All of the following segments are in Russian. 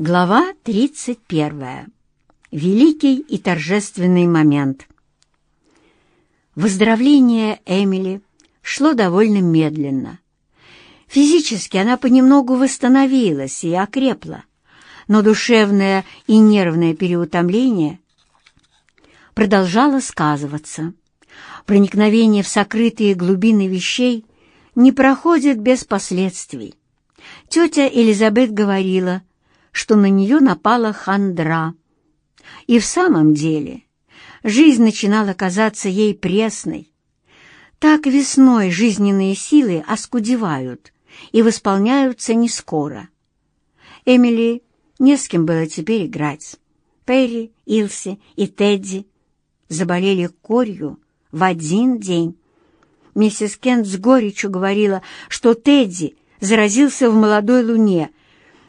Глава 31. Великий и торжественный момент. Выздоровление Эмили шло довольно медленно. Физически она понемногу восстановилась и окрепла, но душевное и нервное переутомление продолжало сказываться. Проникновение в сокрытые глубины вещей не проходит без последствий. Тетя Элизабет говорила — что на нее напала хандра. И в самом деле жизнь начинала казаться ей пресной. Так весной жизненные силы оскудевают и восполняются не скоро. Эмили не с кем было теперь играть. Перри, Илси и Тедди заболели корью в один день. Миссис Кент с горечью говорила, что Тедди заразился в молодой луне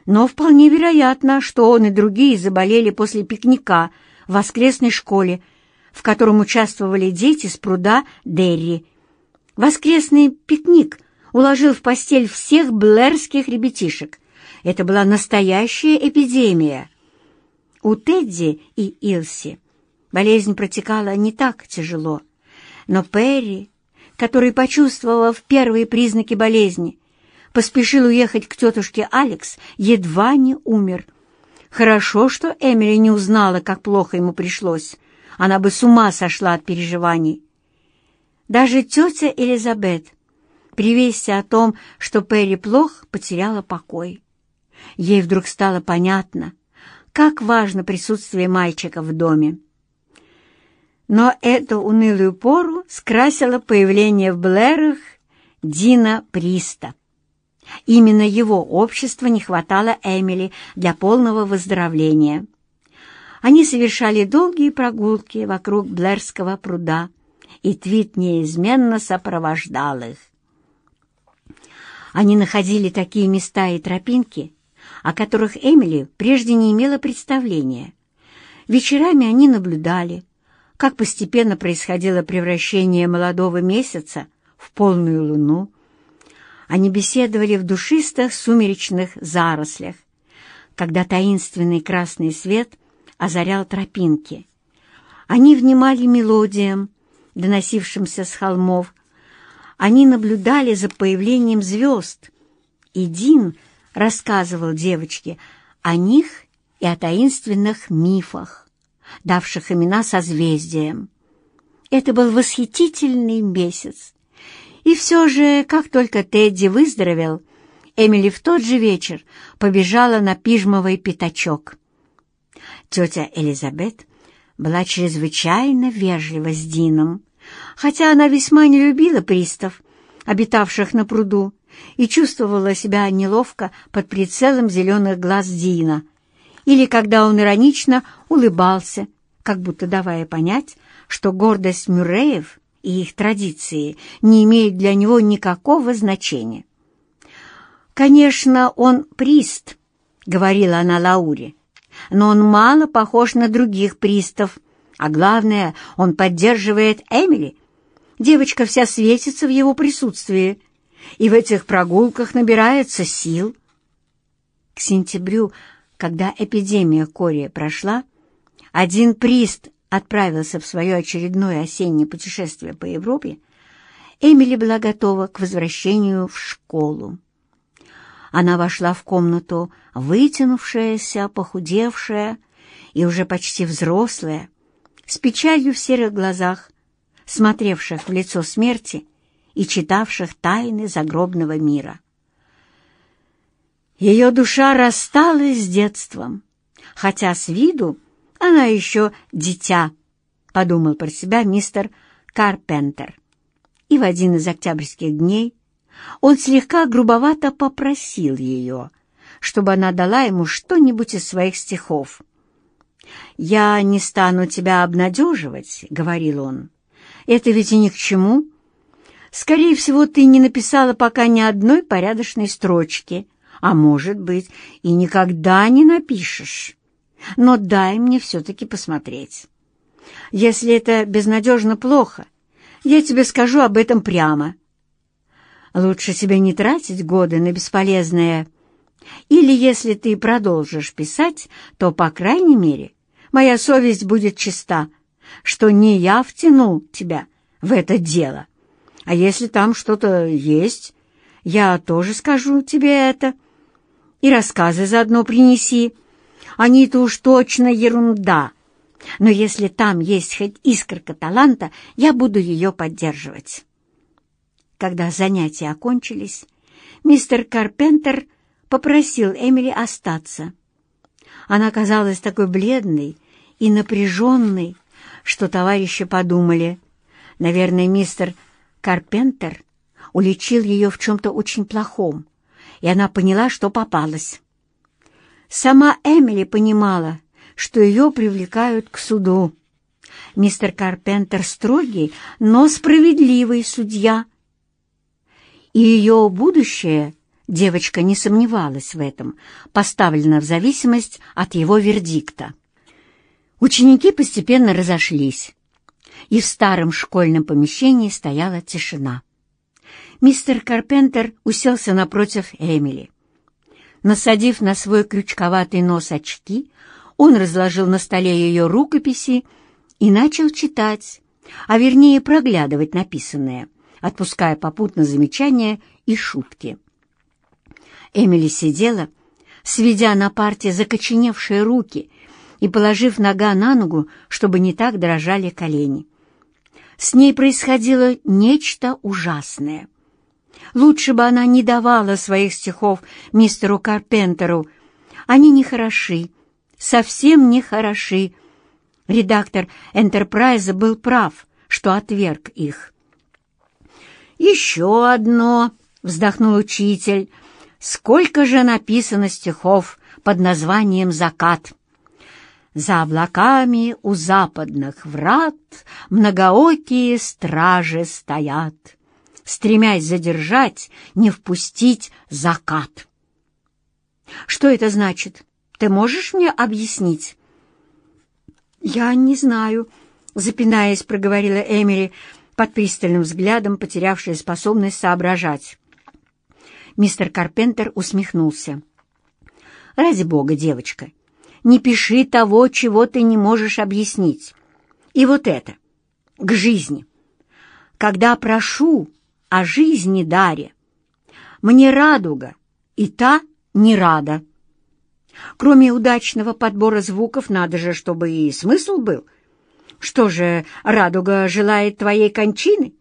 но вполне вероятно, что он и другие заболели после пикника в воскресной школе, в котором участвовали дети с пруда Дерри. Воскресный пикник уложил в постель всех блэрских ребятишек. Это была настоящая эпидемия. У Тедди и Илси болезнь протекала не так тяжело, но Перри, который почувствовал первые признаки болезни, поспешил уехать к тетушке Алекс, едва не умер. Хорошо, что Эмили не узнала, как плохо ему пришлось. Она бы с ума сошла от переживаний. Даже тетя Элизабет, при о том, что Перри плох, потеряла покой. Ей вдруг стало понятно, как важно присутствие мальчика в доме. Но эту унылую пору скрасило появление в Блэрах Дина Приста. Именно его общества не хватало Эмили для полного выздоровления. Они совершали долгие прогулки вокруг Блэрского пруда, и Твит неизменно сопровождал их. Они находили такие места и тропинки, о которых Эмили прежде не имела представления. Вечерами они наблюдали, как постепенно происходило превращение молодого месяца в полную луну, они беседовали в душистых сумеречных зарослях, когда таинственный красный свет озарял тропинки. Они внимали мелодиям, доносившимся с холмов. Они наблюдали за появлением звезд. И Дин рассказывал девочке о них и о таинственных мифах, давших имена созвездиям. Это был восхитительный месяц, и все же, как только Тедди выздоровел, Эмили в тот же вечер побежала на пижмовый пятачок. Тетя Элизабет была чрезвычайно вежлива с Дином, хотя она весьма не любила пристав, обитавших на пруду, и чувствовала себя неловко под прицелом зеленых глаз Дина, или когда он иронично улыбался, как будто давая понять, что гордость Мюрреев и их традиции не имеют для него никакого значения. «Конечно, он прист», — говорила она Лауре, «но он мало похож на других пристов, а главное, он поддерживает Эмили. Девочка вся светится в его присутствии, и в этих прогулках набирается сил». К сентябрю, когда эпидемия кори прошла, один прист отправился в свое очередное осеннее путешествие по Европе, Эмили была готова к возвращению в школу. Она вошла в комнату, вытянувшаяся, похудевшая и уже почти взрослая, с печалью в серых глазах, смотревших в лицо смерти и читавших тайны загробного мира. Ее душа рассталась с детством, хотя с виду она еще дитя, — подумал про себя мистер Карпентер. И в один из октябрьских дней он слегка грубовато попросил ее, чтобы она дала ему что-нибудь из своих стихов. «Я не стану тебя обнадеживать», — говорил он. «Это ведь и ни к чему. Скорее всего, ты не написала пока ни одной порядочной строчки, а, может быть, и никогда не напишешь» но дай мне все-таки посмотреть. Если это безнадежно плохо, я тебе скажу об этом прямо. Лучше себе не тратить годы на бесполезное Или если ты продолжишь писать, то, по крайней мере, моя совесть будет чиста, что не я втянул тебя в это дело. А если там что-то есть, я тоже скажу тебе это. И рассказы заодно принеси. Они-то уж точно ерунда. Но если там есть хоть искорка таланта, я буду ее поддерживать. Когда занятия окончились, мистер Карпентер попросил Эмили остаться. Она казалась такой бледной и напряженной, что товарищи подумали, наверное, мистер Карпентер уличил ее в чем-то очень плохом, и она поняла, что попалась. Сама Эмили понимала, что ее привлекают к суду. Мистер Карпентер строгий, но справедливый судья. И ее будущее, девочка не сомневалась в этом, поставлено в зависимость от его вердикта. Ученики постепенно разошлись, и в старом школьном помещении стояла тишина. Мистер Карпентер уселся напротив Эмили. Насадив на свой крючковатый нос очки, он разложил на столе ее рукописи и начал читать, а вернее проглядывать написанное, отпуская попутно замечания и шутки. Эмили сидела, сведя на парте закоченевшие руки и положив нога на ногу, чтобы не так дрожали колени. С ней происходило нечто ужасное. Лучше бы она не давала своих стихов мистеру Карпентеру. Они не хороши, совсем не хороши. Редактор «Энтерпрайза» был прав, что отверг их. «Еще одно», — вздохнул учитель, — «сколько же написано стихов под названием «Закат»?» За облаками у западных врат Многоокие стражи стоят, Стремясь задержать, не впустить закат. Что это значит? Ты можешь мне объяснить? Я не знаю, запинаясь, проговорила Эмили, под пристальным взглядом потерявшая способность соображать. Мистер Карпентер усмехнулся. «Ради бога, девочка, не пиши того, чего ты не можешь объяснить. И вот это, к жизни. Когда прошу о жизни даре, мне радуга, и та не рада. Кроме удачного подбора звуков, надо же, чтобы и смысл был. Что же, радуга желает твоей кончины?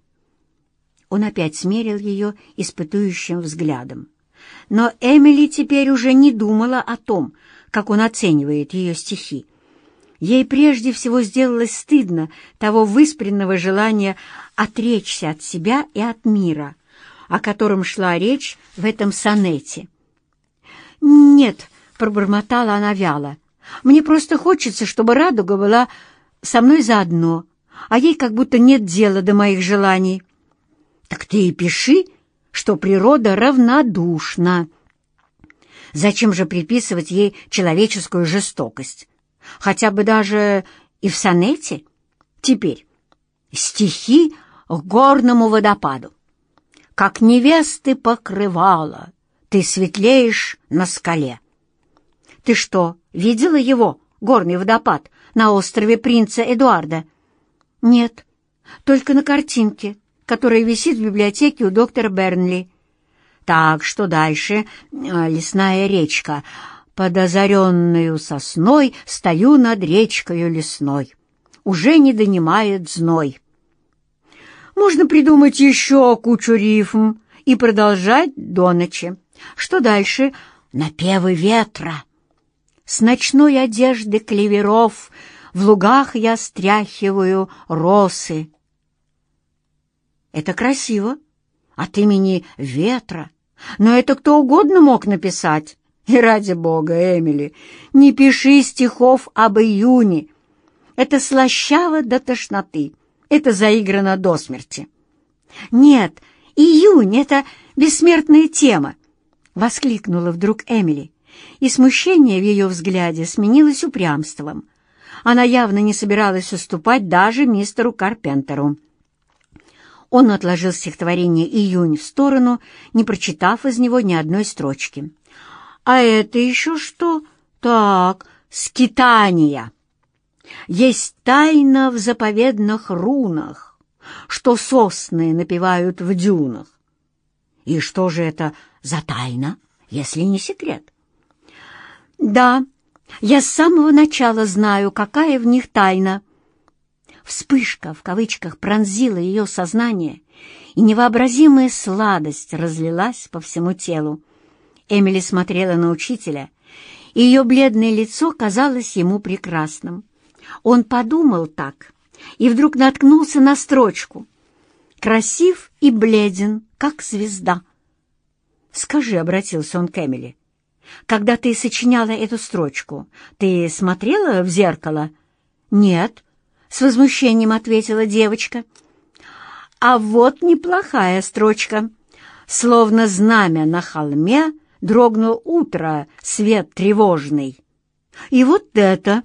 Он опять смерил ее испытующим взглядом. Но Эмили теперь уже не думала о том, как он оценивает ее стихи. Ей прежде всего сделалось стыдно того выспренного желания отречься от себя и от мира, о котором шла речь в этом сонете. «Нет», — пробормотала она вяло, — «мне просто хочется, чтобы радуга была со мной заодно, а ей как будто нет дела до моих желаний». «Так ты и пиши, что природа равнодушна». Зачем же приписывать ей человеческую жестокость? Хотя бы даже и в сонете? Теперь стихи к горному водопаду. Как невесты покрывала, ты светлеешь на скале. Ты что, видела его, горный водопад, на острове принца Эдуарда? Нет, только на картинке, которая висит в библиотеке у доктора Бернли. Так что дальше э, лесная речка. Под озаренную сосной стою над речкою лесной. Уже не донимает зной. Можно придумать еще кучу рифм и продолжать до ночи. Что дальше? Напевы ветра. С ночной одежды клеверов в лугах я стряхиваю росы. Это красиво. От имени ветра но это кто угодно мог написать. И ради бога, Эмили, не пиши стихов об июне. Это слащаво до тошноты. Это заиграно до смерти. Нет, июнь — это бессмертная тема, — воскликнула вдруг Эмили, и смущение в ее взгляде сменилось упрямством. Она явно не собиралась уступать даже мистеру Карпентеру. Он отложил стихотворение «Июнь» в сторону, не прочитав из него ни одной строчки. А это еще что? Так, скитания. Есть тайна в заповедных рунах, что сосны напевают в дюнах. И что же это за тайна, если не секрет? Да, я с самого начала знаю, какая в них тайна. Вспышка, в кавычках, пронзила ее сознание, и невообразимая сладость разлилась по всему телу. Эмили смотрела на учителя, и ее бледное лицо казалось ему прекрасным. Он подумал так и вдруг наткнулся на строчку. «Красив и бледен, как звезда». «Скажи», — обратился он к Эмили, — «когда ты сочиняла эту строчку, ты смотрела в зеркало?» «Нет», — с возмущением ответила девочка. «А вот неплохая строчка. Словно знамя на холме дрогнул утро, свет тревожный. И вот это,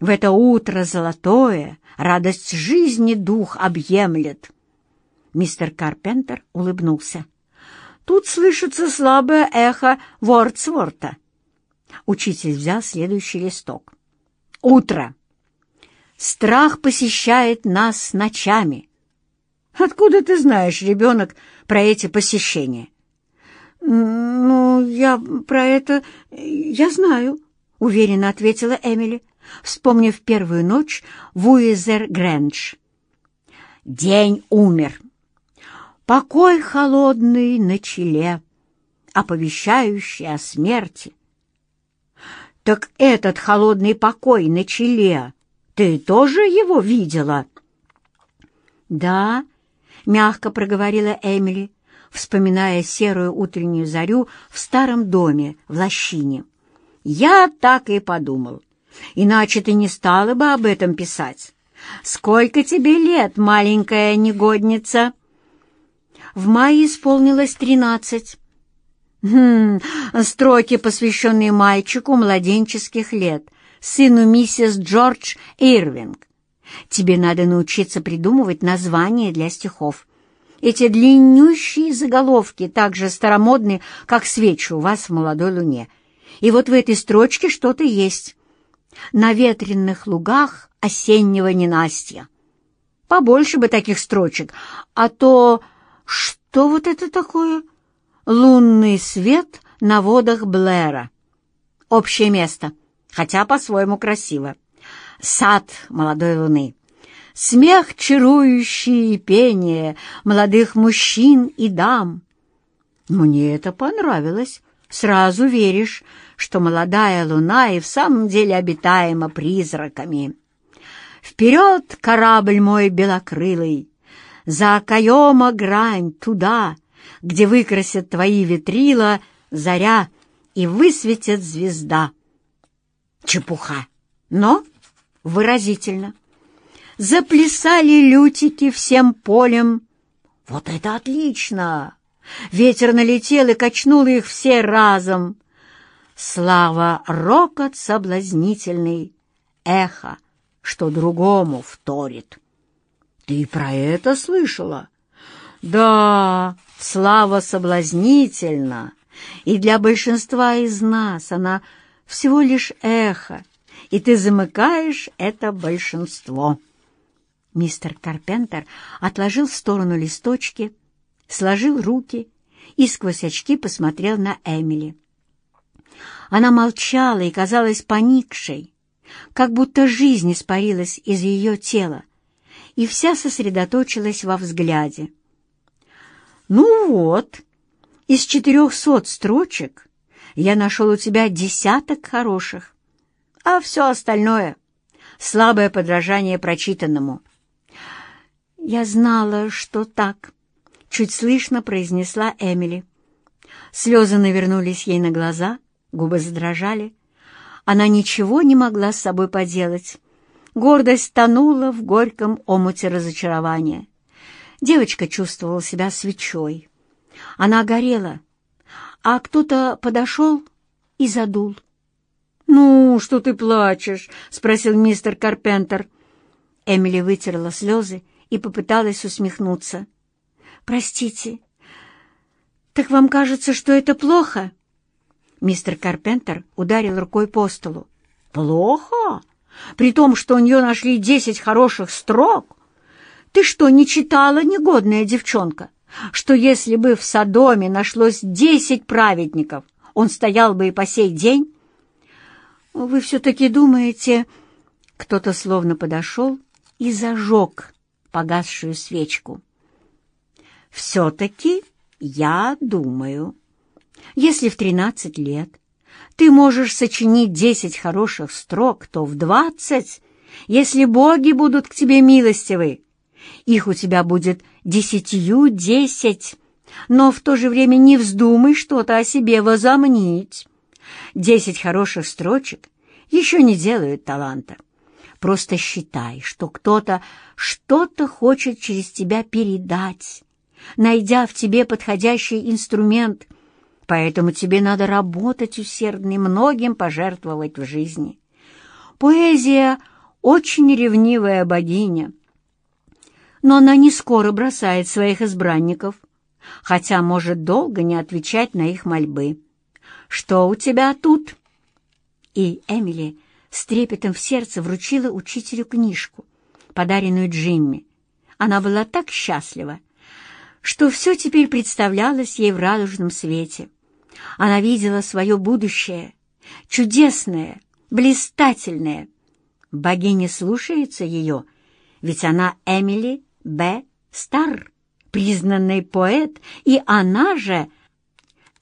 в это утро золотое, радость жизни дух объемлет». Мистер Карпентер улыбнулся. Тут слышится слабое эхо Вордсворта. Учитель взял следующий листок. Утро. Страх посещает нас ночами. Откуда ты знаешь, ребенок, про эти посещения? Ну, я про это... Я знаю, уверенно ответила Эмили, вспомнив первую ночь в Уизер-Грэндж. День умер. Покой холодный на челе, оповещающий о смерти. Так этот холодный покой на челе, ты тоже его видела? Да, мягко проговорила Эмили, вспоминая серую утреннюю зарю в старом доме в Лощине. Я так и подумал. Иначе ты не стала бы об этом писать. Сколько тебе лет, маленькая негодница?» В мае исполнилось тринадцать. Хм, строки, посвященные мальчику младенческих лет, сыну миссис Джордж Ирвинг. Тебе надо научиться придумывать названия для стихов. Эти длиннющие заголовки так же старомодны, как свечи у вас в молодой луне. И вот в этой строчке что-то есть. На ветренных лугах осеннего ненастья. Побольше бы таких строчек, а то что вот это такое? Лунный свет на водах Блэра. Общее место, хотя по-своему красиво. Сад молодой луны. Смех чарующий и пение молодых мужчин и дам. Мне это понравилось. Сразу веришь, что молодая луна и в самом деле обитаема призраками. Вперед, корабль мой белокрылый! за окоема грань туда, где выкрасят твои ветрила заря и высветит звезда. Чепуха, но выразительно. Заплясали лютики всем полем. Вот это отлично! Ветер налетел и качнул их все разом. Слава рокот соблазнительный, эхо, что другому вторит. Ты про это слышала? Да, слава соблазнительна, и для большинства из нас она всего лишь эхо, и ты замыкаешь это большинство. Мистер Карпентер отложил в сторону листочки, сложил руки и сквозь очки посмотрел на Эмили. Она молчала и казалась поникшей, как будто жизнь испарилась из ее тела, и вся сосредоточилась во взгляде. «Ну вот, из четырехсот строчек я нашел у тебя десяток хороших, а все остальное — слабое подражание прочитанному». «Я знала, что так», — чуть слышно произнесла Эмили. Слезы навернулись ей на глаза, губы задрожали. Она ничего не могла с собой поделать Гордость тонула в горьком омуте разочарования. Девочка чувствовала себя свечой. Она горела, а кто-то подошел и задул. «Ну, что ты плачешь?» — спросил мистер Карпентер. Эмили вытерла слезы и попыталась усмехнуться. «Простите, так вам кажется, что это плохо?» Мистер Карпентер ударил рукой по столу. «Плохо? При том, что у нее нашли десять хороших строк? Ты что, не читала, негодная девчонка, что если бы в Содоме нашлось десять праведников, он стоял бы и по сей день?» «Вы все-таки думаете...» Кто-то словно подошел и зажег погасшую свечку. «Все-таки я думаю...» Если в тринадцать лет ты можешь сочинить десять хороших строк, то в двадцать, если боги будут к тебе милостивы, их у тебя будет десятью десять, но в то же время не вздумай что-то о себе возомнить. Десять хороших строчек еще не делают таланта. Просто считай, что кто-то что-то хочет через тебя передать, найдя в тебе подходящий инструмент — Поэтому тебе надо работать усердно и многим пожертвовать в жизни. Поэзия — очень ревнивая богиня, но она не скоро бросает своих избранников, хотя может долго не отвечать на их мольбы. «Что у тебя тут?» И Эмили с трепетом в сердце вручила учителю книжку, подаренную Джимми. Она была так счастлива, что все теперь представлялось ей в радужном свете. Она видела свое будущее, чудесное, блистательное. Богиня слушается ее, ведь она Эмили Б. Стар, признанный поэт, и она же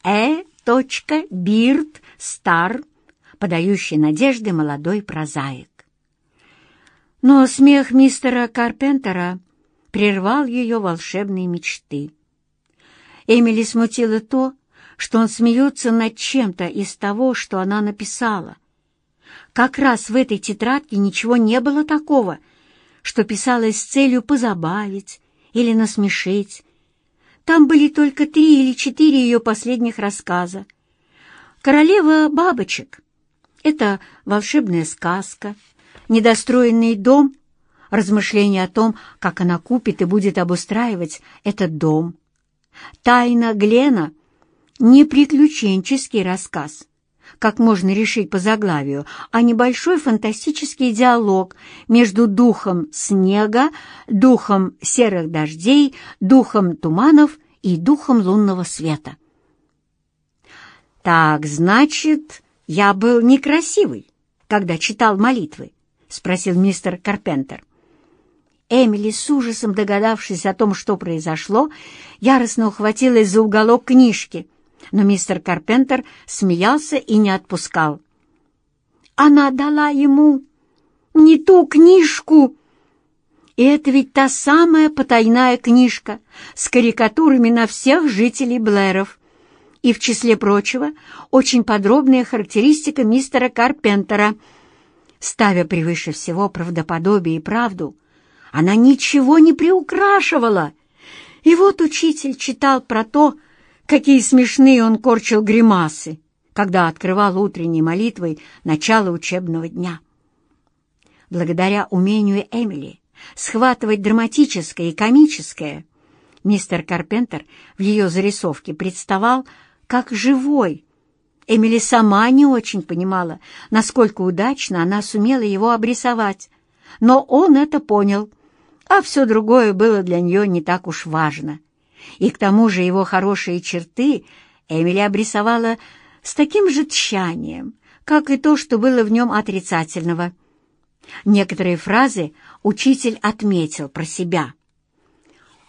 Э. Бирд Стар, подающий надежды молодой прозаик. Но смех мистера Карпентера прервал ее волшебные мечты. Эмили смутило то, что он смеется над чем-то из того, что она написала. Как раз в этой тетрадке ничего не было такого, что писалось с целью позабавить или насмешить. Там были только три или четыре ее последних рассказа. «Королева бабочек» — это волшебная сказка, «Недостроенный дом» — размышление о том, как она купит и будет обустраивать этот дом. «Тайна Глена» — не приключенческий рассказ, как можно решить по заглавию, а небольшой фантастический диалог между духом снега, духом серых дождей, духом туманов и духом лунного света. «Так, значит, я был некрасивый, когда читал молитвы?» — спросил мистер Карпентер. Эмили, с ужасом догадавшись о том, что произошло, яростно ухватилась за уголок книжки — но мистер Карпентер смеялся и не отпускал. «Она дала ему не ту книжку!» И это ведь та самая потайная книжка с карикатурами на всех жителей Блэров. И, в числе прочего, очень подробная характеристика мистера Карпентера. Ставя превыше всего правдоподобие и правду, она ничего не приукрашивала. И вот учитель читал про то, Какие смешные он корчил гримасы, когда открывал утренней молитвой начало учебного дня. Благодаря умению Эмили схватывать драматическое и комическое, мистер Карпентер в ее зарисовке представал как живой. Эмили сама не очень понимала, насколько удачно она сумела его обрисовать, но он это понял, а все другое было для нее не так уж важно и к тому же его хорошие черты Эмили обрисовала с таким же тщанием, как и то, что было в нем отрицательного. Некоторые фразы учитель отметил про себя.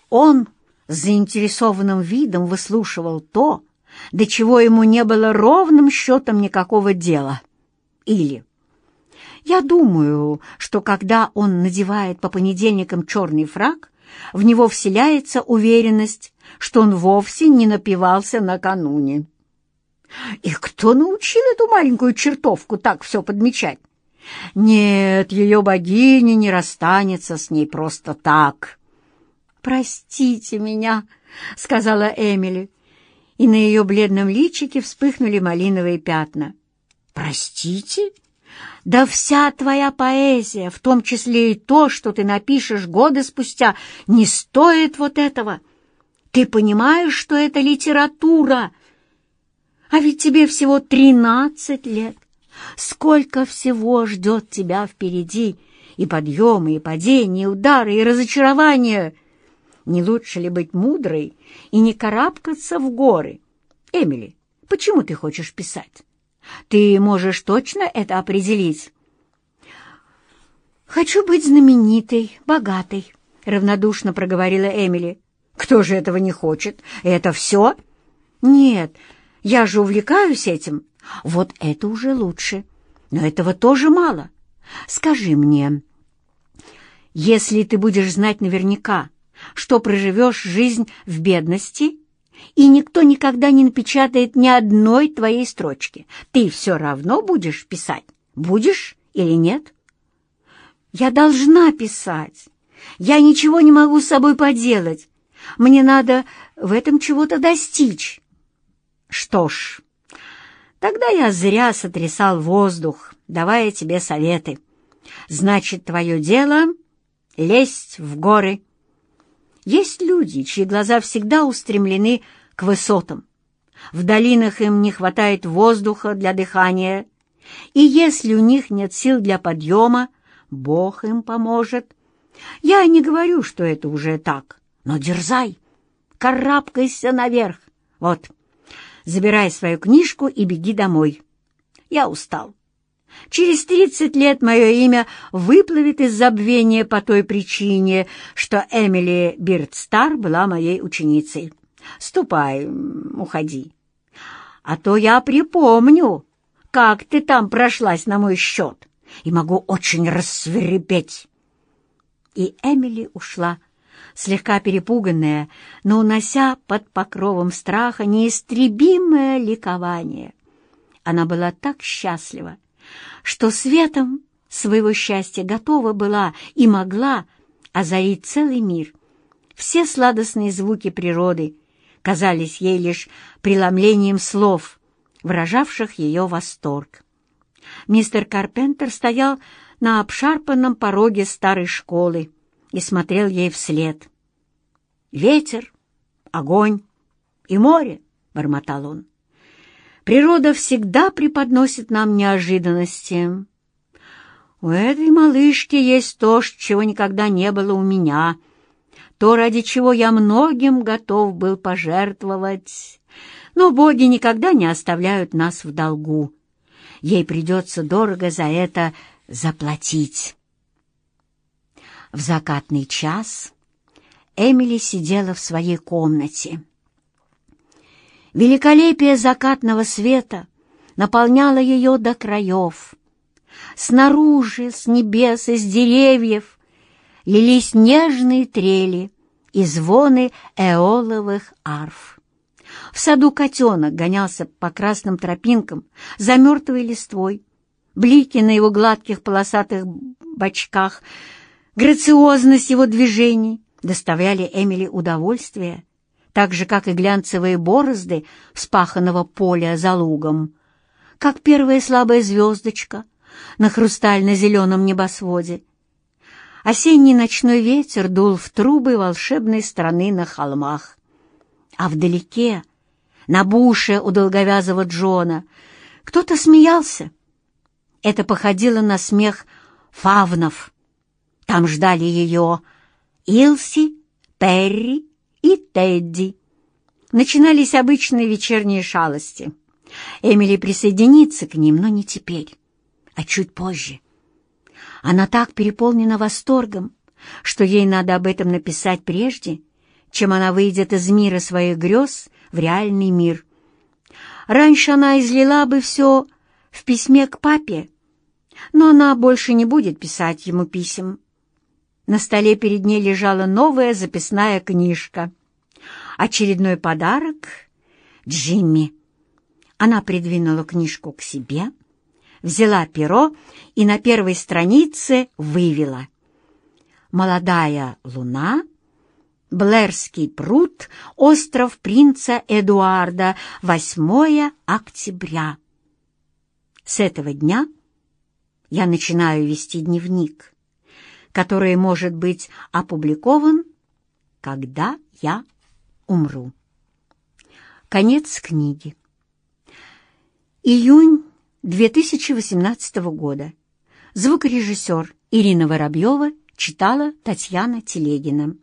Он с заинтересованным видом выслушивал то, до чего ему не было ровным счетом никакого дела. Или «Я думаю, что когда он надевает по понедельникам черный фраг, в него вселяется уверенность, что он вовсе не напивался накануне. И кто научил эту маленькую чертовку так все подмечать? Нет, ее богиня не расстанется с ней просто так. «Простите меня», — сказала Эмили, и на ее бледном личике вспыхнули малиновые пятна. «Простите?» Да вся твоя поэзия, в том числе и то, что ты напишешь годы спустя, не стоит вот этого. Ты понимаешь, что это литература? А ведь тебе всего тринадцать лет. Сколько всего ждет тебя впереди, и подъемы, и падения, и удары, и разочарования. Не лучше ли быть мудрой и не карабкаться в горы? Эмили, почему ты хочешь писать? Ты можешь точно это определить? «Хочу быть знаменитой, богатой», — равнодушно проговорила Эмили. «Кто же этого не хочет? Это все?» «Нет, я же увлекаюсь этим. Вот это уже лучше. Но этого тоже мало. Скажи мне, если ты будешь знать наверняка, что проживешь жизнь в бедности, и никто никогда не напечатает ни одной твоей строчки, ты все равно будешь писать? Будешь или нет?» Я должна писать. Я ничего не могу с собой поделать. Мне надо в этом чего-то достичь. Что ж, тогда я зря сотрясал воздух, давая тебе советы. Значит, твое дело — лезть в горы. Есть люди, чьи глаза всегда устремлены к высотам. В долинах им не хватает воздуха для дыхания, и если у них нет сил для подъема, Бог им поможет. Я не говорю, что это уже так, но дерзай, карабкайся наверх. Вот, забирай свою книжку и беги домой. Я устал. Через тридцать лет мое имя выплывет из забвения по той причине, что Эмили Бирдстар была моей ученицей. Ступай, уходи. А то я припомню, как ты там прошлась на мой счет и могу очень рассверепеть». И Эмили ушла, слегка перепуганная, но унося под покровом страха неистребимое ликование. Она была так счастлива, что светом своего счастья готова была и могла озарить целый мир. Все сладостные звуки природы казались ей лишь преломлением слов, выражавших ее восторг. Мистер Карпентер стоял на обшарпанном пороге старой школы и смотрел ей вслед. «Ветер, огонь и море», — бормотал он. «Природа всегда преподносит нам неожиданности. У этой малышки есть то, чего никогда не было у меня, то, ради чего я многим готов был пожертвовать. Но боги никогда не оставляют нас в долгу ей придется дорого за это заплатить. В закатный час Эмили сидела в своей комнате. Великолепие закатного света наполняло ее до краев. Снаружи, с небес, из деревьев лились нежные трели и звоны эоловых арф. В саду котенок гонялся по красным тропинкам за мертвой листвой. Блики на его гладких полосатых бочках, грациозность его движений доставляли Эмили удовольствие, так же, как и глянцевые борозды вспаханного поля за лугом, как первая слабая звездочка на хрустально-зеленом небосводе. Осенний ночной ветер дул в трубы волшебной страны на холмах, а вдалеке на буше у долговязого Джона. Кто-то смеялся. Это походило на смех фавнов. Там ждали ее Илси, Перри и Тедди. Начинались обычные вечерние шалости. Эмили присоединится к ним, но не теперь, а чуть позже. Она так переполнена восторгом, что ей надо об этом написать прежде, чем она выйдет из мира своих грез в реальный мир. Раньше она излила бы все в письме к папе, но она больше не будет писать ему писем. На столе перед ней лежала новая записная книжка. Очередной подарок Джимми. Она придвинула книжку к себе, взяла перо и на первой странице вывела «Молодая луна» Блэрский пруд, остров принца Эдуарда, 8 октября. С этого дня я начинаю вести дневник, который может быть опубликован, когда я умру. Конец книги. Июнь 2018 года. Звукорежиссер Ирина Воробьева читала Татьяна Телегина.